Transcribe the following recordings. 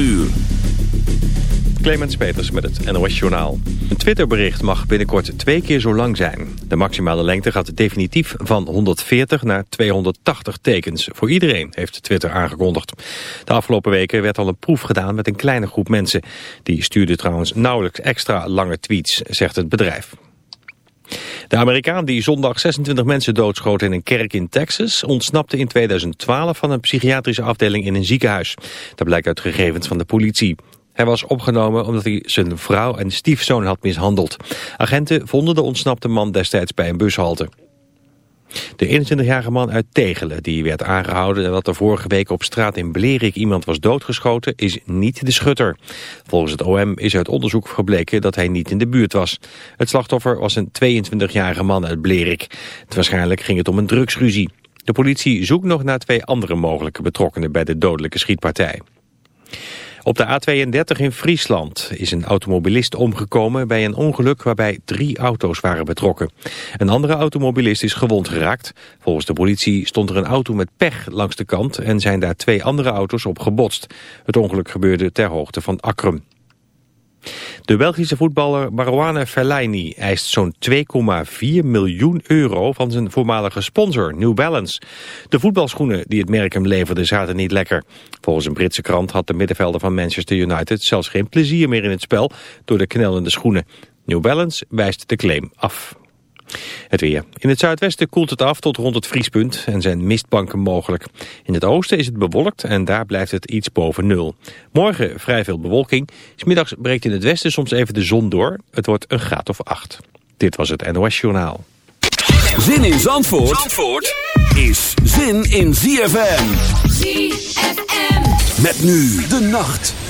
uur. Clemens Peters met het NOS Journaal. Een Twitterbericht mag binnenkort twee keer zo lang zijn. De maximale lengte gaat definitief van 140 naar 280 tekens. Voor iedereen, heeft Twitter aangekondigd. De afgelopen weken werd al een proef gedaan met een kleine groep mensen. Die stuurde trouwens nauwelijks extra lange tweets, zegt het bedrijf. De Amerikaan die zondag 26 mensen doodschoot in een kerk in Texas... ontsnapte in 2012 van een psychiatrische afdeling in een ziekenhuis. Dat blijkt uit gegevens van de politie. Hij was opgenomen omdat hij zijn vrouw en stiefzoon had mishandeld. Agenten vonden de ontsnapte man destijds bij een bushalte. De 21-jarige man uit Tegelen, die werd aangehouden... en dat er vorige week op straat in Blerik iemand was doodgeschoten... is niet de schutter. Volgens het OM is uit onderzoek gebleken dat hij niet in de buurt was. Het slachtoffer was een 22-jarige man uit Blerik. Waarschijnlijk ging het om een drugsruzie. De politie zoekt nog naar twee andere mogelijke betrokkenen... bij de dodelijke schietpartij. Op de A32 in Friesland is een automobilist omgekomen bij een ongeluk waarbij drie auto's waren betrokken. Een andere automobilist is gewond geraakt. Volgens de politie stond er een auto met pech langs de kant en zijn daar twee andere auto's op gebotst. Het ongeluk gebeurde ter hoogte van Akrum. De Belgische voetballer Marouane Fellaini eist zo'n 2,4 miljoen euro van zijn voormalige sponsor New Balance. De voetbalschoenen die het merk hem leverde zaten niet lekker. Volgens een Britse krant had de middenvelder van Manchester United zelfs geen plezier meer in het spel door de knellende schoenen. New Balance wijst de claim af. Het weer. In het zuidwesten koelt het af tot rond het vriespunt en zijn mistbanken mogelijk. In het oosten is het bewolkt en daar blijft het iets boven nul. Morgen vrij veel bewolking. Smiddags breekt in het westen soms even de zon door. Het wordt een graad of acht. Dit was het NOS Journaal. Zin in Zandvoort, Zandvoort is zin in ZFM. ZFM. Met nu de nacht.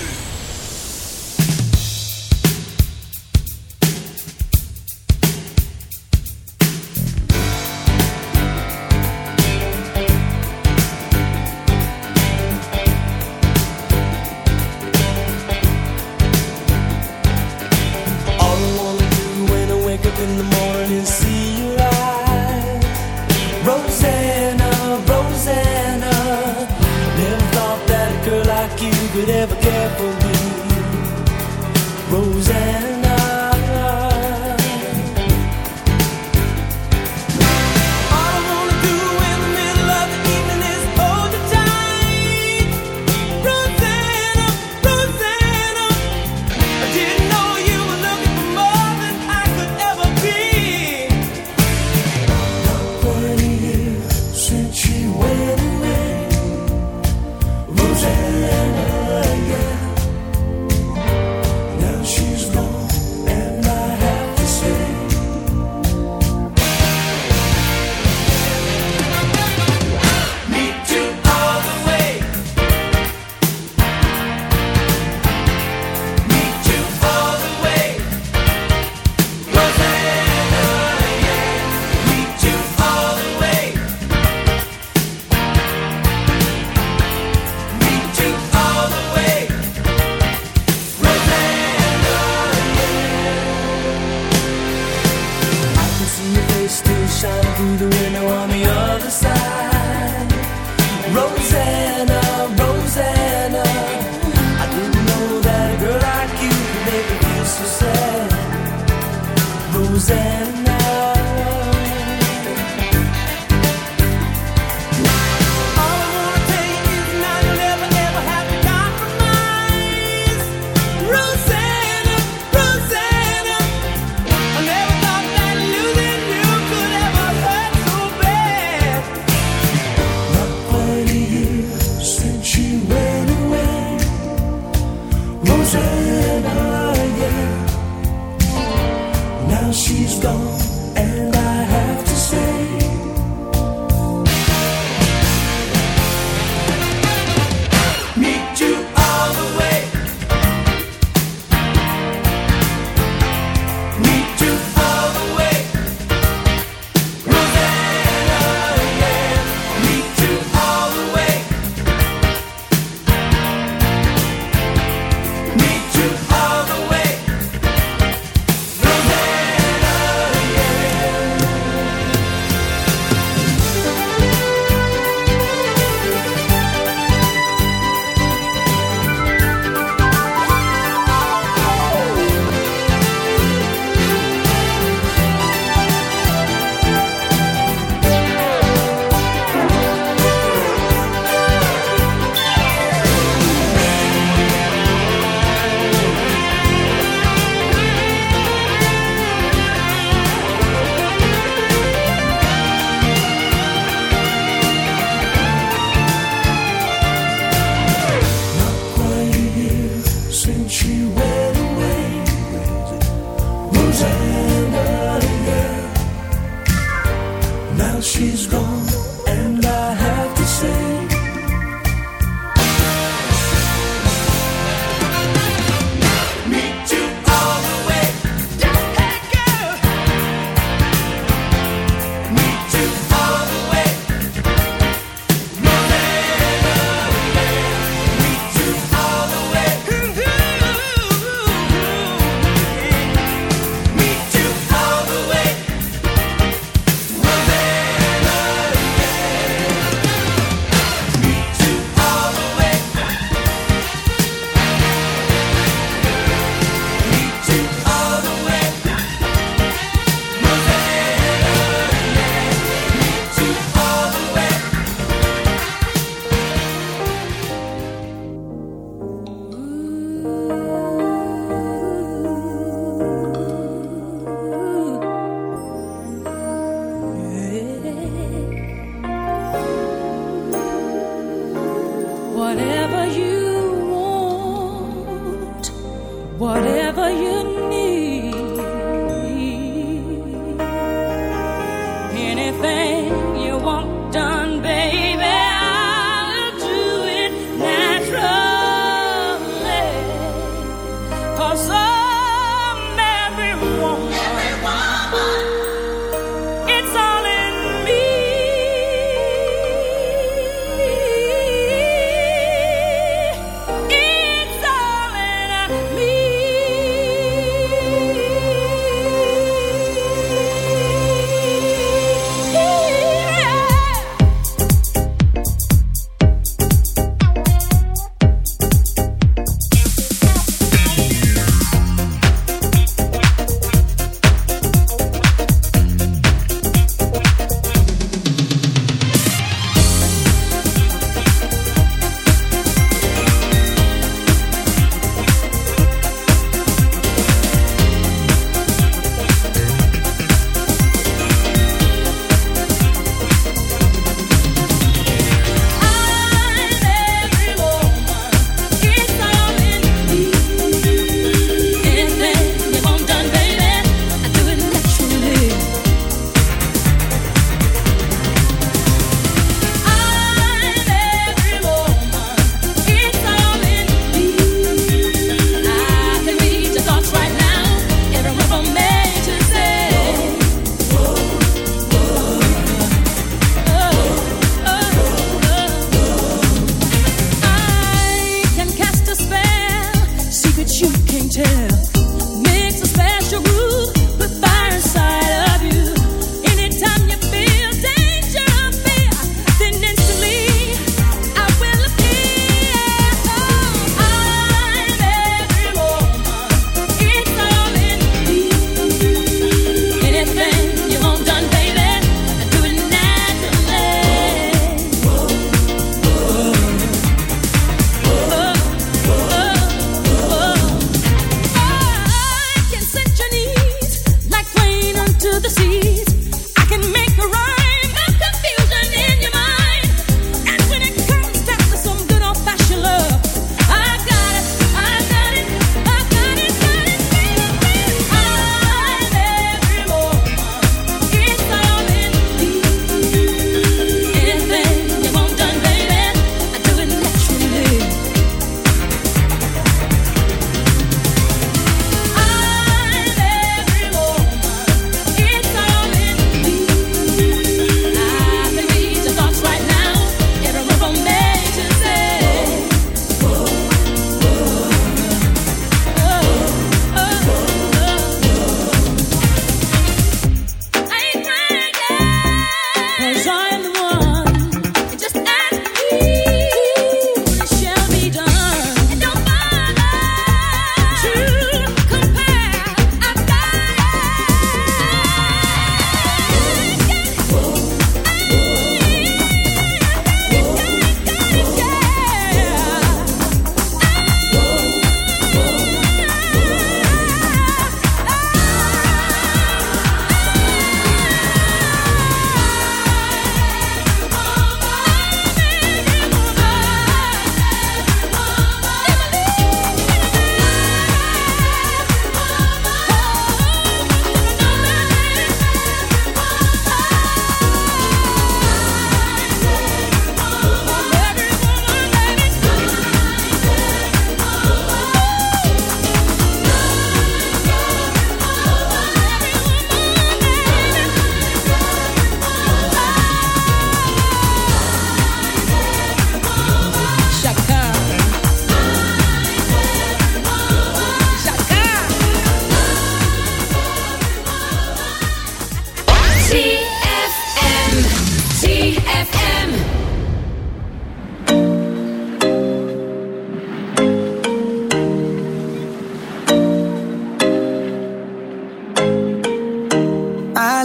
Now she's gone,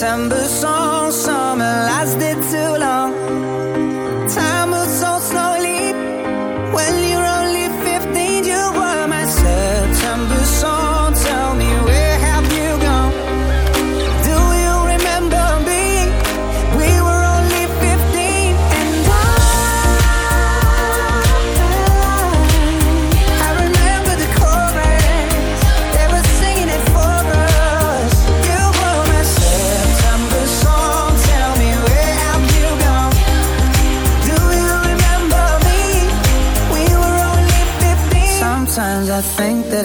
December.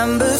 December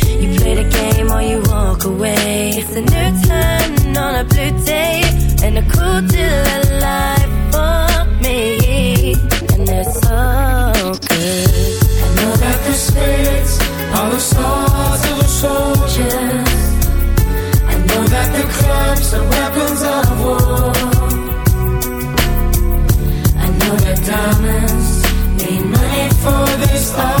You play the game or you walk away. It's a new turn on a blue day and a cool deal of life for me. And it's so good. I know that the spirits are the swords of the soldiers. I know that the clubs are weapons of war. I know that diamonds need money for this art,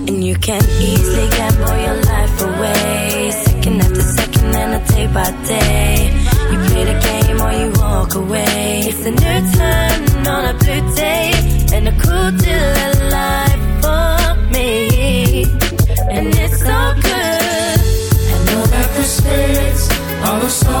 And you can easily gamble your life away. Second after second, and a day by day. You play the game or you walk away. It's a new turn on a blue day, and a cool deal the life for me. And it's so good. I know that the fits all the songs.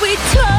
we told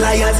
liars.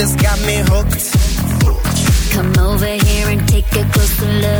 that's got me hooked. Come over here and take a closer look